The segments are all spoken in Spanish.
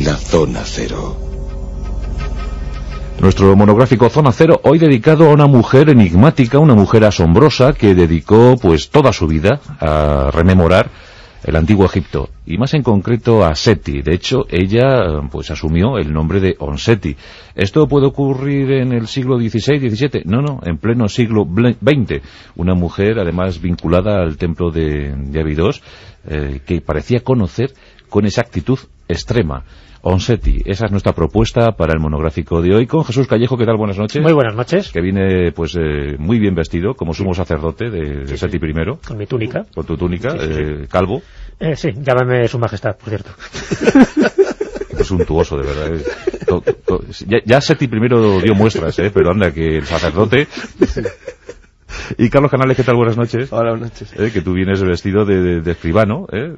La Zona Cero. Nuestro monográfico Zona Cero, hoy dedicado a una mujer enigmática, una mujer asombrosa que dedicó pues toda su vida a rememorar el antiguo Egipto y más en concreto a Seti. De hecho, ella pues asumió el nombre de Onseti. ¿Esto puede ocurrir en el siglo XVI, XVII? No, no, en pleno siglo XX. Una mujer, además vinculada al templo de, de Abidos, eh, que parecía conocer con exactitud extrema. Onseti, esa es nuestra propuesta para el monográfico de hoy con Jesús Callejo, ¿qué tal? Buenas noches. Muy buenas noches. Que viene pues eh, muy bien vestido, como sumo sacerdote de, de Seti I. Con mi túnica. Con tu túnica, eh, calvo. Eh, sí, llámame su majestad, por cierto. es suntuoso, de verdad. To, to, ya, ya, Seti primero dio muestras, ¿eh? pero anda, que el sacerdote... Y Carlos Canales, ¿qué tal? Buenas noches. Hola, buenas noches. Eh, que tú vienes vestido de, de, de escribano, ¿eh?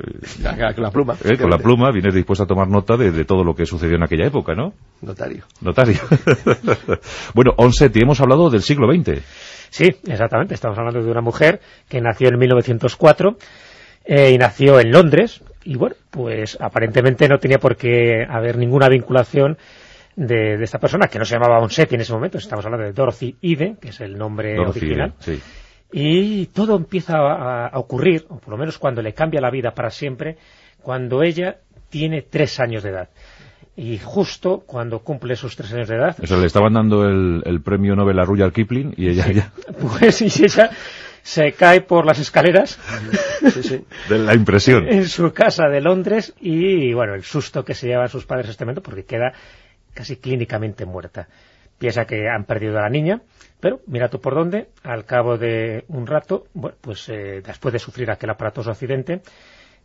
con la pluma. Eh, con la pluma, vienes dispuesto a tomar nota de, de, todo lo que sucedió en aquella época, ¿no? Notario. Notario. bueno, Onsetti, hemos hablado del siglo XX. Sí, exactamente. Estamos hablando de una mujer que nació en 1904 eh, y nació en Londres. Y bueno, pues aparentemente no tenía por qué haber ninguna vinculación de, de, esta persona, que no se llamaba Onsetti en ese momento, estamos hablando de Dorothy Ide, que es el nombre Dorothy original. Ide, sí. Y todo empieza a, a, ocurrir, o por lo menos cuando le cambia la vida para siempre, cuando ella tiene tres años de edad. Y justo cuando cumple esos tres años de edad... O sea, le estaban dando el, el premio Nobel a Rudyard Kipling y ella sí, ya... Pues y ella se cae por las escaleras sí, sí. de la impresión en su casa de Londres y bueno, el susto que se llevan sus padres a este momento porque queda casi clínicamente muerta. Piensa que han perdido a la niña, pero mira tú por dónde, al cabo de un rato, bueno, pues eh, después de sufrir aquel aparatoso accidente,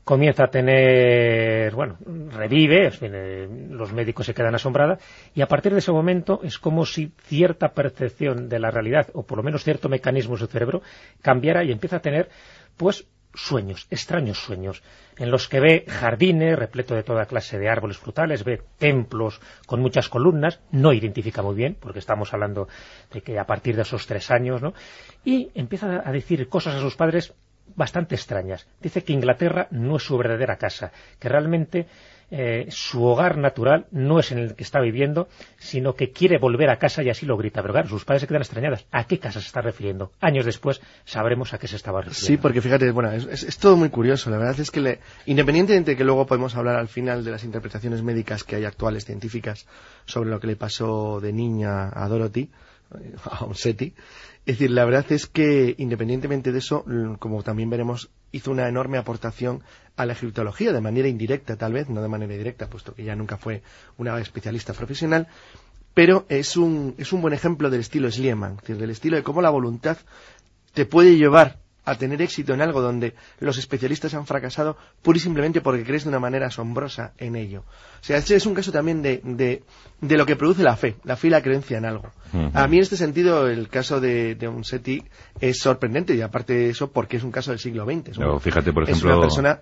comienza a tener, bueno, revive, en eh, los médicos se quedan asombrados, y a partir de ese momento es como si cierta percepción de la realidad, o por lo menos cierto mecanismo de su cerebro, cambiara y empieza a tener, pues, sueños, extraños sueños, en los que ve jardines repleto de toda clase de árboles frutales, ve templos con muchas columnas, no identifica muy bien, porque estamos hablando de que a partir de esos tres años, ¿no? Y empieza a decir cosas a sus padres bastante extrañas. Dice que Inglaterra no es su verdadera casa, que realmente eh, su hogar natural no es en el que está viviendo, sino que quiere volver a casa y así lo grita. Pero claro, sus padres se quedan extrañados. ¿A qué casa se está refiriendo? Años después sabremos a qué se estaba refiriendo. Sí, porque fíjate, bueno, es todo muy curioso. La verdad es que, le, independientemente de que luego podemos hablar al final de las interpretaciones médicas que hay actuales, científicas, sobre lo que le pasó de niña a Dorothy, a Onsetti, es decir, la verdad es que, independientemente de eso, como también veremos, hizo una enorme aportación a la egiptología, de manera indirecta tal vez, no de manera directa, puesto que ella nunca fue una especialista profesional, pero es un, es un buen ejemplo del estilo Schliemann, es decir, del estilo de cómo la voluntad te puede llevar a tener éxito en algo donde los especialistas han fracasado pura y simplemente porque crees de una manera asombrosa en ello. O sea, este es un caso también de, de, de lo que produce la fe, la fe y la creencia en algo. Uh -huh. A mí en este sentido el caso de, de Unsetti es sorprendente y aparte de eso porque es un caso del siglo XX. Un, no, fíjate, por ejemplo, es una persona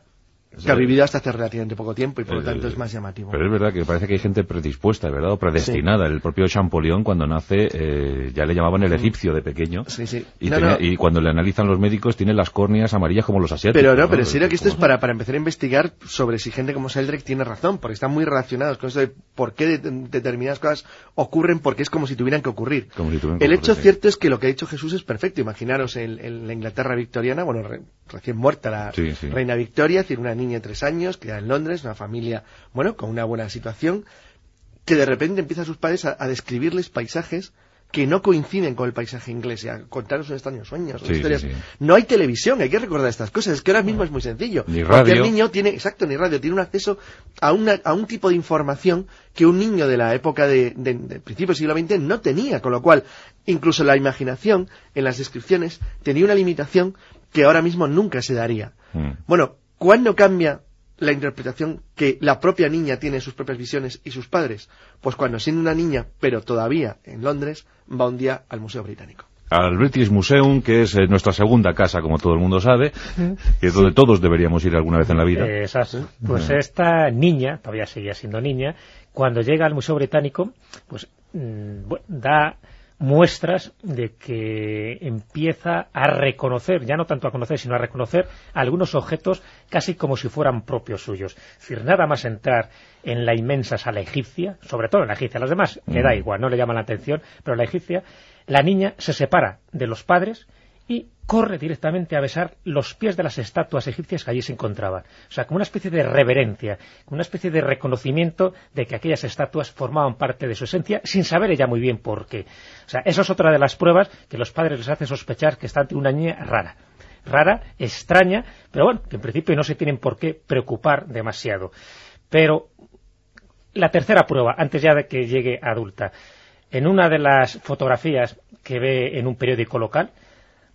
que ha vivido hasta hace relativamente poco tiempo y por lo tanto es más llamativo. Pero es verdad que parece que hay gente predispuesta, ¿verdad? O predestinada. Sí. El propio Champollion cuando nace eh, ya le llamaban el egipcio de pequeño. Sí, sí. Y, no, tenía, no. y, cuando le analizan los médicos tiene las córneas amarillas como los asiáticos. Pero no, ¿no? pero en serio que esto es para, para empezar a investigar sobre si gente como Sheldrake tiene razón, porque están muy relacionados con eso de por qué de, determinadas cosas ocurren, porque es como si tuvieran que ocurrir. Como si tuvieran el hecho cierto es que lo que ha dicho Jesús es perfecto. Imaginaros en, en la Inglaterra victoriana, bueno, re, recién muerta la reina Victoria, tiene una niña de tres años, que en Londres, una familia, bueno, con una buena situación, que de repente empieza a sus padres a, a describirles paisajes que no coinciden con el paisaje inglés y a contaros sus extraños sueños, sí, historias. Sí, sí. No hay televisión, hay que recordar estas cosas. Es que ahora mismo es muy sencillo. Ni radio. Cualquier niño tiene, exacto, ni radio, tiene un acceso a, una, a un tipo de información que un niño de la época de, de, de principios del siglo XX no tenía, con lo cual incluso la imaginación en las descripciones tenía una limitación que ahora mismo nunca se daría. Mm. Bueno, ¿cuándo cambia la interpretación que la propia niña tiene sus propias visiones y sus padres? Pues cuando siendo una niña, pero todavía en Londres, va un día al Museo Británico. Al British Museum, que es eh, nuestra segunda casa, como todo el mundo sabe, que es donde todos deberíamos ir alguna vez en la vida. Eh. Pues esta niña, todavía seguía siendo niña, cuando llega al Museo Británico, pues mmm, bueno, da muestras de que empieza a reconocer, ya no tanto a conocer, sino a reconocer algunos objetos casi como si fueran propios suyos. Es decir, nada más entrar en la inmensa sala egipcia, sobre todo en la egipcia, los demás le da mm. igual, no le llaman la atención, pero en la egipcia, la niña se separa de los padres y corre directamente a besar los pies de las estatuas egipcias que allí se encontraban. O sea, como una especie de reverencia, como una especie de reconocimiento de que aquellas estatuas formaban parte de su esencia, sin saber ella muy bien por qué. O sea, eso es otra de las pruebas que los padres les hace sospechar que está ante una niña rara. Rara, extraña, pero bueno, que en principio no se tienen por qué preocupar demasiado. Pero la tercera prueba, antes ya de que llegue adulta, en una de las fotografías que ve en un periódico local,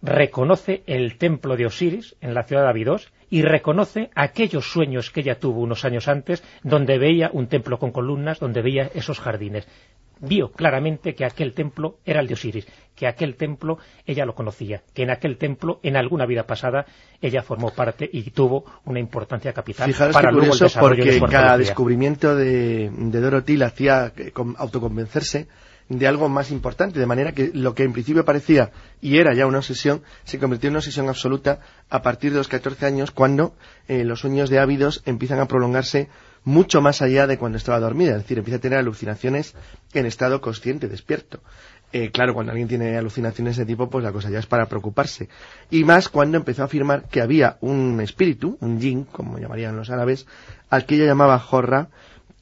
reconoce el templo de Osiris en la ciudad de Abidos y reconoce aquellos sueños que ella tuvo unos años antes donde veía un templo con columnas, donde veía esos jardines. Vio claramente que aquel templo era el de Osiris, que aquel templo ella lo conocía, que en aquel templo, en alguna vida pasada, ella formó parte y tuvo una importancia capital para luego el desarrollo porque cada descubrimiento de, de Dorothy hacía autoconvencerse de algo más importante, de manera que lo que en principio parecía y era ya una obsesión, se convirtió en una obsesión absoluta a partir de los 14 años, cuando eh, los sueños de ávidos empiezan a prolongarse mucho más allá de cuando estaba dormida, es decir, empieza a tener alucinaciones en estado consciente, despierto. Eh, claro, cuando alguien tiene alucinaciones de tipo, pues la cosa ya es para preocuparse. Y más cuando empezó a afirmar que había un espíritu, un jinn, como llamarían los árabes, al que ella llamaba Jorra,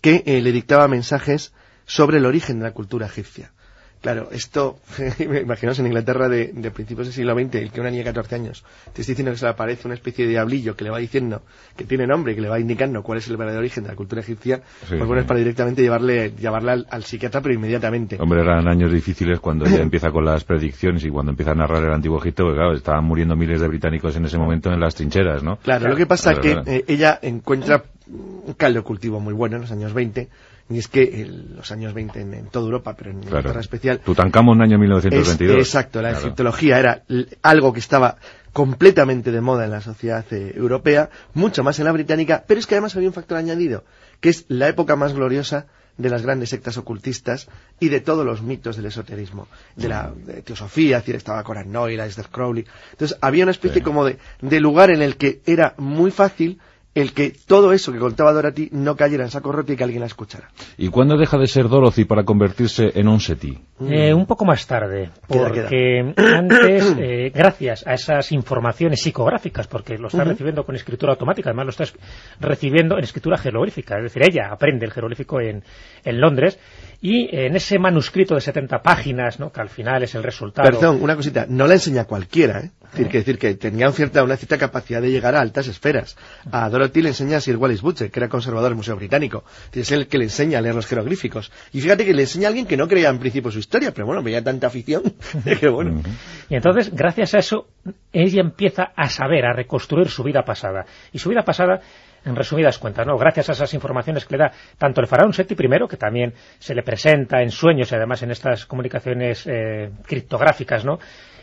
que eh, le dictaba mensajes sobre el origen de la cultura egipcia. Claro, esto, imaginaos en Inglaterra de, principios del siglo XX, el que una niña de 14 años te está diciendo que se le aparece una especie de diablillo que le va diciendo que tiene nombre, que le va indicando cuál es el verdadero origen de la cultura egipcia, pues bueno, es para directamente llevarle, llevarla al, psiquiatra, pero inmediatamente. Hombre, eran años difíciles cuando ella empieza con las predicciones y cuando empieza a narrar el antiguo Egipto, porque claro, estaban muriendo miles de británicos en ese momento en las trincheras, ¿no? Claro, lo que pasa es que eh, ella encuentra un caldo cultivo muy bueno en los años 20 y es que en los años 20 en, toda Europa, pero en Inglaterra especial... Tutankamón año 1922. exacto, la egiptología era algo que estaba completamente de moda en la sociedad eh, europea, mucho más en la británica, pero es que además había un factor añadido, que es la época más gloriosa de las grandes sectas ocultistas y de todos los mitos del esoterismo, de la teosofía, es decir, estaba Coran Doyle, Esther Crowley. Entonces había una especie como de, de lugar en el que era muy fácil el que todo eso que contaba Dorothy no cayera en saco roto y que alguien la escuchara. ¿Y cuándo deja de ser Dorothy para convertirse en Onseti? Eh, un poco más tarde, porque antes, eh, gracias a esas informaciones psicográficas, porque lo está recibiendo con escritura automática, además lo está recibiendo en escritura jeroglífica, es decir, ella aprende el jeroglífico en, en Londres, y en ese manuscrito de 70 páginas, ¿no? que al final es el resultado... Perdón, una cosita, no la enseña cualquiera, ¿eh? Es decir, que, decir que tenía cierta, una cierta capacidad de llegar a altas esferas. A Dorothy le enseña a Sir Wallis Butcher, que era conservador del Museo Británico. Es el que le enseña a leer los jeroglíficos. Y fíjate que le enseña a alguien que no creía en principio su historia, pero bueno, veía tanta afición que bueno. Y entonces, gracias a eso, ella empieza a saber, a reconstruir su vida pasada. Y su vida pasada en resumidas cuentas, ¿no? Gracias a esas informaciones que le da tanto el faraón Seti I, que también se le presenta en sueños y además en estas comunicaciones eh, criptográficas, ¿no?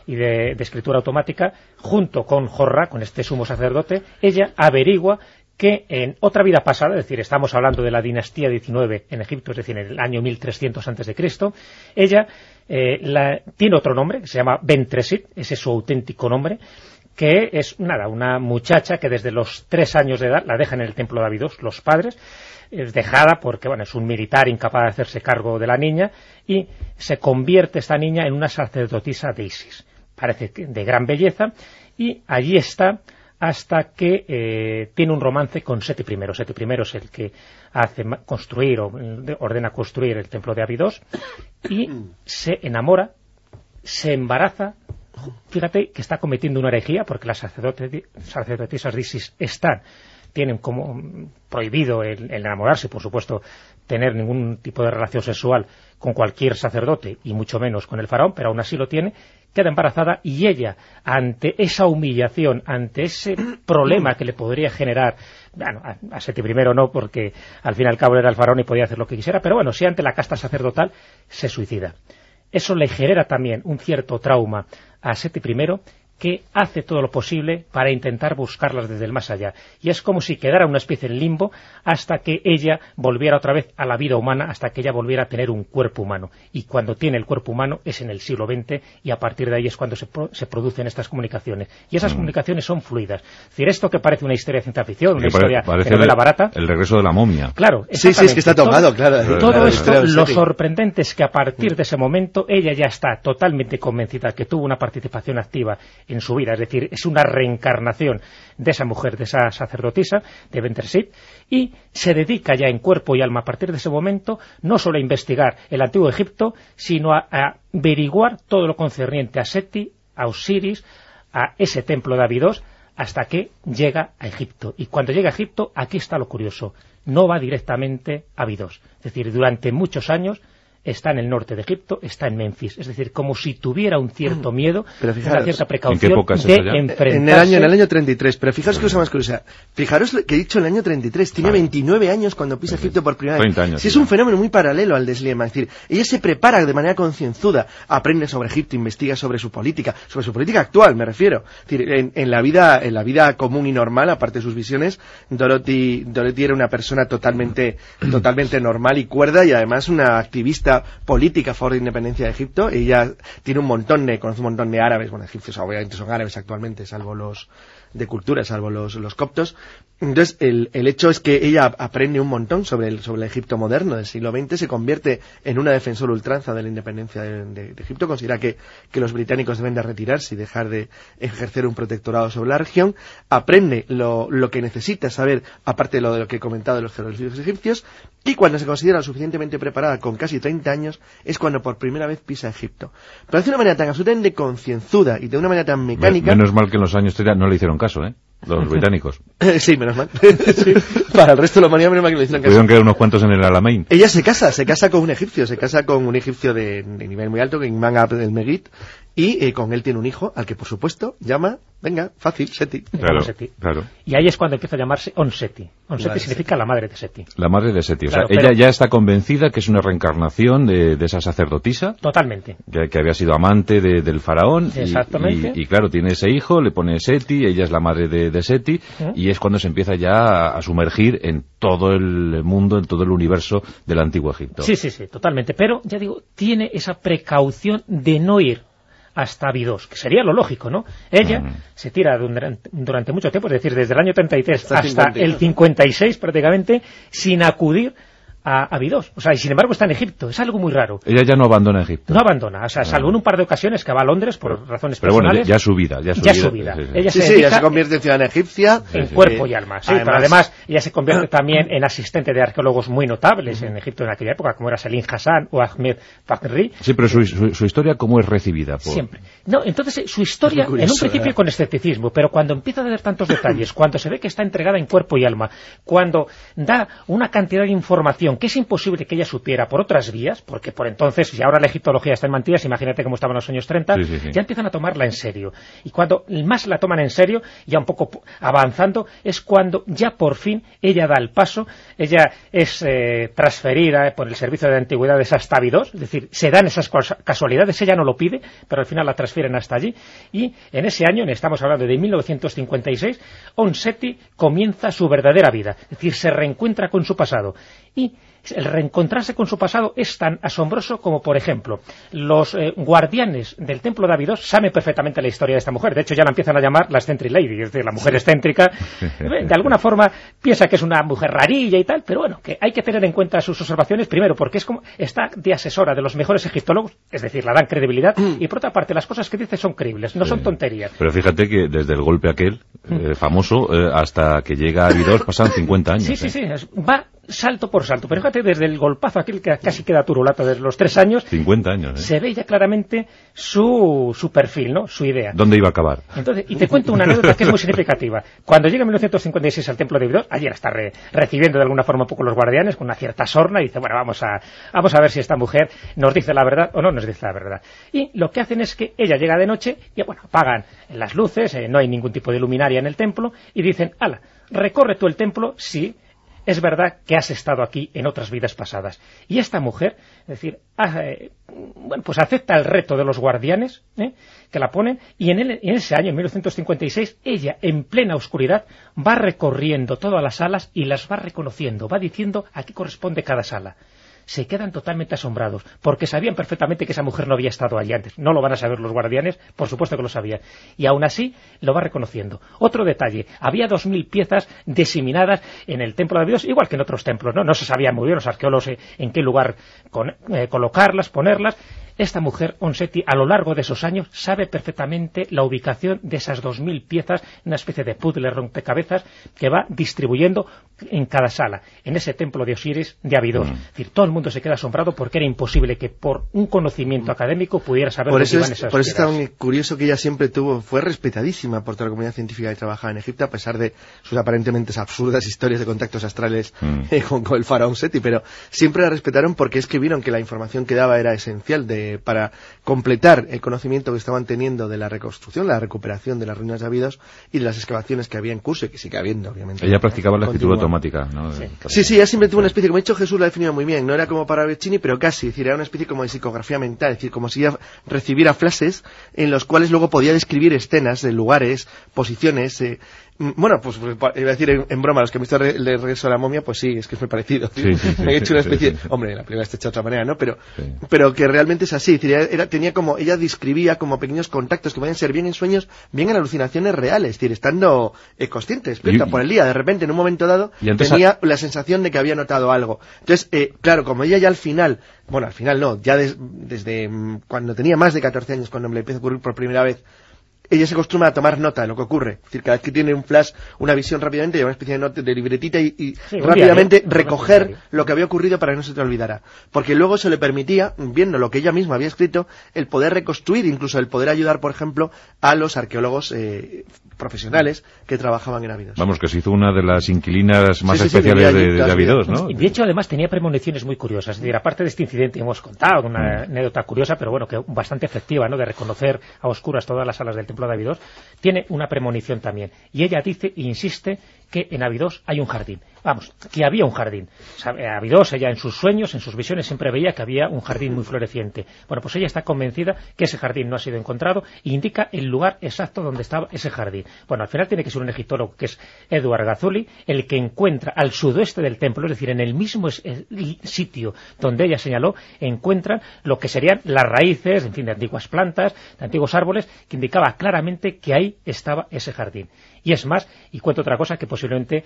y de, escritura automática, junto con Jorra, con este sumo sacerdote, ella averigua que en otra vida pasada, es decir, estamos hablando de la dinastía 19 en Egipto, es decir, en el año 1300 antes de Cristo, ella eh, tiene otro nombre, que se llama Bentresit, ese es su auténtico nombre, que es, nada, una muchacha que desde los tres años de edad la dejan en el templo de Abidos los padres, es dejada porque, bueno, es un militar incapaz de hacerse cargo de la niña, y se convierte esta niña en una sacerdotisa de Isis. Parece de gran belleza, y allí está hasta que eh, tiene un romance con Seti I. Seti I es el que hace construir o ordena construir el templo de Abidos y se enamora, se embaraza fíjate que está cometiendo una herejía, porque las sacerdotisas de Isis están, tienen como prohibido el, enamorarse, por supuesto, tener ningún tipo de relación sexual con cualquier sacerdote, y mucho menos con el faraón, pero aún así lo tiene, queda embarazada y ella, ante esa humillación, ante ese problema que le podría generar, bueno, a, a Seti primero no, porque al fin y al cabo era el faraón y podía hacer lo que quisiera, pero bueno, si ante la casta sacerdotal, se suicida. Eso le genera también un cierto trauma a Seti I que hace todo lo posible para intentar buscarlas desde el más allá. Y es como si quedara una especie de limbo hasta que ella volviera otra vez a la vida humana, hasta que ella volviera a tener un cuerpo humano. Y cuando tiene el cuerpo humano es en el siglo XX y a partir de ahí es cuando se, producen estas comunicaciones. Y esas mm. comunicaciones son fluidas. Es decir, esto que parece una historia de ciencia ficción, una historia de novela barata... El regreso de la momia. Claro, Sí, sí, es que está tocado, claro. Todo esto, lo sorprendente es que a partir de ese momento ella ya está totalmente convencida que tuvo una participación activa en su vida, es decir, es una reencarnación de esa mujer, de esa sacerdotisa, de Bentersit, y se dedica ya en cuerpo y alma a partir de ese momento no solo a investigar el antiguo Egipto, sino a, averiguar todo lo concerniente a Seti, a Osiris, a ese templo de Abidos, hasta que llega a Egipto. Y cuando llega a Egipto, aquí está lo curioso, no va directamente a Abidos. Es decir, durante muchos años está en el norte de Egipto, está en Memphis. Es decir, como si tuviera un cierto mm. miedo, una cierta precaución de enfrentarse... En el año, en el año 33, pero fijaros que cosa más curiosa. Fijaros que he dicho en el año 33, tiene 29 años cuando pisa Egipto por primera vez. Años, si es un fenómeno muy paralelo al de Sliema, es decir, ella se prepara de manera concienzuda, aprende sobre Egipto, investiga sobre su política, sobre su política actual, me refiero. Es decir, en, la vida, en la vida común y normal, aparte de sus visiones, Dorothy, Dorothy era una persona totalmente, totalmente normal y cuerda y además una activista política a favor de la independencia de Egipto. Ella tiene un montón de, conoce un montón de árabes, bueno, egipcios obviamente son árabes actualmente, salvo los de cultura, salvo los, los coptos. Entonces, el, el, hecho es que ella aprende un montón sobre el, sobre el Egipto moderno del siglo XX, se convierte en una defensora ultranza de la independencia de, Egipto, considera que, que, los británicos deben de retirarse y dejar de ejercer un protectorado sobre la región, aprende lo, lo que necesita saber, aparte de lo, de lo que he comentado de los jeroglíficos egipcios, y cuando se considera suficientemente preparada, con casi 30 años, es cuando por primera vez pisa Egipto. Pero de una manera tan absolutamente concienzuda y de una manera tan mecánica... Menos mal que en los años 30 no le hicieron caso, ¿eh? Los británicos. sí, menos mal. Para el resto de la humanidad, menos mal que le hicieron caso. Pudieron quedar unos cuantos en el Alamein. Ella se casa, se casa con un egipcio, se casa con un egipcio de, nivel muy alto, que Imam Abdel Megid, y eh, con él tiene un hijo, al que por supuesto llama Venga, fácil, Seti. Claro, claro. Y ahí es cuando empieza a llamarse Onseti. Onseti significa la madre de Seti. La madre de Seti. O sea, ella ya está convencida que es una reencarnación de, esa sacerdotisa. Totalmente. Que, había sido amante del faraón. Exactamente. Y, claro, tiene ese hijo, le pone Seti, ella es la madre de, Seti, y es cuando se empieza ya a, sumergir en todo el mundo, en todo el universo del antiguo Egipto. Sí, sí, sí, totalmente. Pero, ya digo, tiene esa precaución de no ir hasta Abidos, que sería lo lógico, ¿no? Ella mm. se tira durante, mucho tiempo, es decir, desde el año 33 hasta el 56 prácticamente, sin acudir a Abidos. O sea, y sin embargo está en Egipto. Es algo muy raro. Ella ya no abandona Egipto. No abandona. O sea, salvo en un par de ocasiones que va a Londres por razones pero personales. bueno, ya su vida. Ya su ya su vida. Ella se, sí, se convierte en ciudadana egipcia. En cuerpo y alma. Sí, pero además ella se convierte también en asistente de arqueólogos muy notables en Egipto en aquella época, como era Selim Hassan o Ahmed Fakhri. Sí, pero su, su, historia, ¿cómo es recibida? Siempre. No, entonces su historia, en un principio con escepticismo, pero cuando empieza a dar tantos detalles, cuando se ve que está entregada en cuerpo y alma, cuando da una cantidad de información que es imposible que ella supiera por otras vías, porque por entonces, si ahora la egiptología está en mantillas, imagínate cómo estaba en los años 30, ya empiezan a tomarla en serio. Y cuando más la toman en serio, ya un poco avanzando, es cuando ya por fin ella da el paso, ella es eh, transferida por el servicio de antigüedades hasta Abidos, es decir, se dan esas casualidades, ella no lo pide, pero al final la transfieren hasta allí, y en ese año, estamos hablando de 1956, Onseti comienza su verdadera vida, es decir, se reencuentra con su pasado, y el reencontrarse con su pasado es tan asombroso como, por ejemplo, los eh, guardianes del templo de Abidos saben perfectamente la historia de esta mujer. De hecho, ya la empiezan a llamar la Century Lady, es decir, la mujer excéntrica. De alguna forma piensa que es una mujer rarilla y tal, pero bueno, que hay que tener en cuenta sus observaciones, primero, porque es como está de asesora de los mejores egiptólogos, es decir, la dan credibilidad, y por otra parte, las cosas que dice son creíbles, no son tonterías. Pero fíjate que desde el golpe aquel, eh, mm. famoso, eh, hasta que llega a Abidos pasan 50 años. Sí, sí, sí, va salto por salto. Pero fíjate, desde el golpazo aquel que casi queda turulato desde los tres años... 50 años, ¿eh? Se ve ya claramente su, su perfil, ¿no? Su idea. ¿Dónde iba a acabar? Entonces, y te cuento una anécdota que es muy significativa. Cuando llega en 1956 al templo de Vidor, ayer está recibiendo de alguna forma un poco los guardianes con una cierta sorna y dice, bueno, vamos a, vamos a ver si esta mujer nos dice la verdad o no nos dice la verdad. Y lo que hacen es que ella llega de noche y, bueno, apagan las luces, eh, no hay ningún tipo de luminaria en el templo y dicen, ala, recorre tú el templo, sí, es verdad que has estado aquí en otras vidas pasadas. Y esta mujer, es decir, eh, bueno, pues acepta el reto de los guardianes, ¿eh? que la ponen, y en, en, ese año, en 1956, ella, en plena oscuridad, va recorriendo todas las salas y las va reconociendo, va diciendo a qué corresponde cada sala se quedan totalmente asombrados, porque sabían perfectamente que esa mujer no había estado allí antes. No lo van a saber los guardianes, por supuesto que lo sabían. Y aún así lo va reconociendo. Otro detalle, había dos mil piezas diseminadas en el templo de Dios, igual que en otros templos, ¿no? No se sabía muy bien los arqueólogos en qué lugar eh, colocarlas, ponerlas, esta mujer, Onsetti, a lo largo de esos años, sabe perfectamente la ubicación de esas 2.000 piezas, una especie de puzzle rompecabezas que va distribuyendo en cada sala, en ese templo de Osiris de Abidos. Mm. Es decir, todo el mundo se queda asombrado porque era imposible que por un conocimiento académico pudiera saber por eso es, Por eso es tan curioso que ella siempre tuvo, fue respetadísima por toda la comunidad científica que trabajaba en Egipto, a pesar de sus aparentemente absurdas historias de contactos astrales mm. eh, con, el faraón Seti, pero siempre la respetaron porque es que vieron que la información que daba era esencial de para completar el conocimiento que estaban teniendo de la reconstrucción, la recuperación de las ruinas de Abidos y de las excavaciones que había en curso y que sigue habiendo, obviamente. Ella practicaba la escritura automática, ¿no? Sí. sí, ella siempre tuvo una especie, como ha dicho Jesús, la ha definido muy bien, no era como para Beccini, pero casi, es decir, era una especie como de psicografía mental, es decir, como si ella recibiera flashes en los cuales luego podía describir escenas de lugares, posiciones, eh, bueno, pues, pues iba a decir en, broma, los que han visto el regreso a la momia, pues sí, es que es muy parecido. Sí, he hecho una especie, hombre, la primera está hecha de otra manera, ¿no? Pero, pero que realmente es así, era, tenía como, ella describía como pequeños contactos que pueden ser bien en sueños, bien en alucinaciones reales, es decir, estando eh, conscientes, por el día, de repente, en un momento dado, tenía la sensación de que había notado algo. Entonces, eh, claro, como ella ya al final, bueno, al final no, ya desde mm, cuando tenía más de 14 años, cuando me le empezó a ocurrir por primera vez, ella se acostumbra a tomar nota de lo que ocurre. Es decir, cada vez que tiene un flash, una visión rápidamente, lleva una especie de, nota, de libretita y, rápidamente recoger lo que había ocurrido para que no se te olvidara. Porque luego se le permitía, viendo lo que ella misma había escrito, el poder reconstruir, incluso el poder ayudar, por ejemplo, a los arqueólogos eh, profesionales que trabajaban en Abidos. Vamos, que se hizo una de las inquilinas más especiales de, de, ¿no? Y de hecho, además, tenía premoniciones muy curiosas. Es decir, aparte de este incidente hemos contado, una mm. anécdota curiosa, pero bueno, que bastante efectiva, ¿no?, de reconocer a oscuras todas las salas del templo de Abidos, tiene una premonición también. Y ella dice e insiste que en Abidos hay un jardín. Vamos, que había un jardín. Abidos, ella en sus sueños, en sus visiones, siempre veía que había un jardín muy floreciente. Bueno, pues ella está convencida que ese jardín no ha sido encontrado e indica el lugar exacto donde estaba ese jardín. Bueno, al final tiene que ser un egiptólogo que es Eduard Gazzuli, el que encuentra al sudoeste del templo, es decir, en el mismo sitio donde ella señaló, encuentra lo que serían las raíces, en fin, de antiguas plantas, de antiguos árboles, que indicaba claramente que ahí estaba ese jardín. Y es más, y cuento otra cosa que posiblemente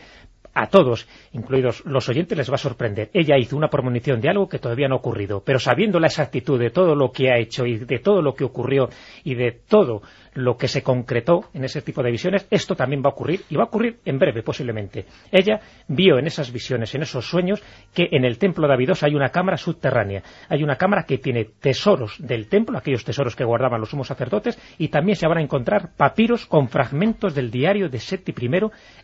a todos, incluidos los oyentes, les va a sorprender. Ella hizo una premonición de algo que todavía no ha ocurrido, pero sabiendo la exactitud de todo lo que ha hecho y de todo lo que ocurrió y de todo lo que se concretó en ese tipo de visiones, esto también va a ocurrir y va a ocurrir en breve posiblemente. Ella vio en esas visiones, en esos sueños, que en el templo de hay una cámara subterránea. Hay una cámara que tiene tesoros del templo, aquellos tesoros que guardaban los sumos sacerdotes, y también se van a encontrar papiros con fragmentos del diario de Seti I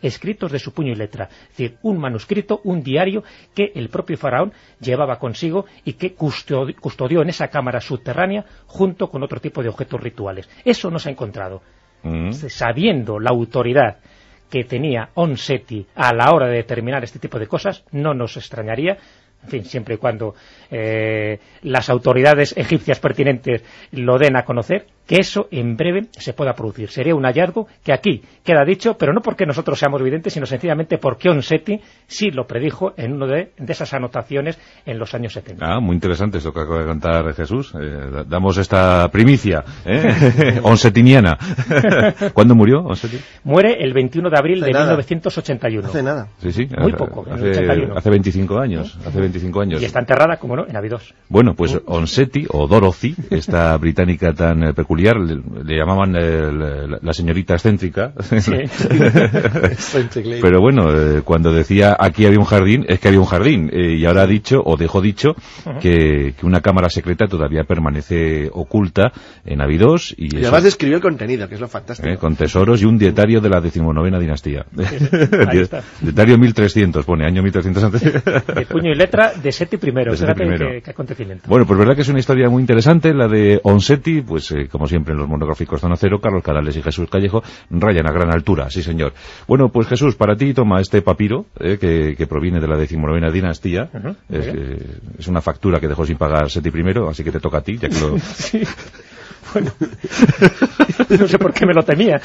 escritos de su puño y letra. Es decir, un manuscrito, un diario que el propio faraón llevaba consigo y que custodió en esa cámara subterránea junto con otro tipo de objetos rituales. Eso no se ha encontrado. Mm. Sabiendo la autoridad que tenía Onseti a la hora de determinar este tipo de cosas, no nos extrañaría en fin, siempre y cuando eh, las autoridades egipcias pertinentes lo den a conocer, que eso en breve se pueda producir. Sería un hallazgo que aquí queda dicho, pero no porque nosotros seamos evidentes, sino sencillamente porque Onsetti sí lo predijo en una de, esas anotaciones en los años 70. Ah, muy interesante esto que acaba de contar Jesús. Eh, damos esta primicia, ¿eh? onsetiniana. ¿Cuándo murió Onsetti? Muere el 21 de abril de 1981. Hace nada. Sí, sí. Muy poco, hace, hace 25 años. Hace 25 años. Y está enterrada, como no, en Abidos. Bueno, pues Onsetti, o Dorothy, esta británica tan peculiar le, llamaban eh, la, señorita excéntrica. Pero bueno, eh, cuando decía aquí había un jardín, es que había un jardín. Eh, y ahora ha dicho, o dejó dicho, que, una cámara secreta todavía permanece oculta en Abidos. Y, y además describió el contenido, que es lo fantástico. con tesoros y un dietario de la decimonovena dinastía. dietario 1300, pone, año 1300 antes. de puño y letra de Seti I. Qué, acontecimiento. Bueno, pues verdad que es una historia muy interesante, la de Onseti, pues como siempre en los monográficos Zona Cero, Carlos Canales y Jesús Callejo, rayan a gran altura, sí señor. Bueno, pues Jesús, para ti toma este papiro, eh, que, proviene de la decimonovena dinastía, es, una factura que dejó sin pagar Seti primero, así que te toca a ti, ya que lo... Bueno, no sé por qué me lo temía.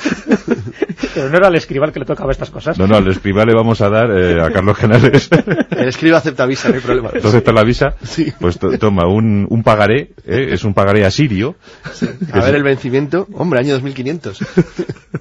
Pero no era al escribal que le tocaba estas cosas. No, no, al escribal le vamos a dar eh, a Carlos Canales. El escriba acepta visa, no hay problema. Entonces acepta la visa, sí. pues toma un, un pagaré, eh, es un pagaré asirio. A ver el vencimiento, hombre, año 2500.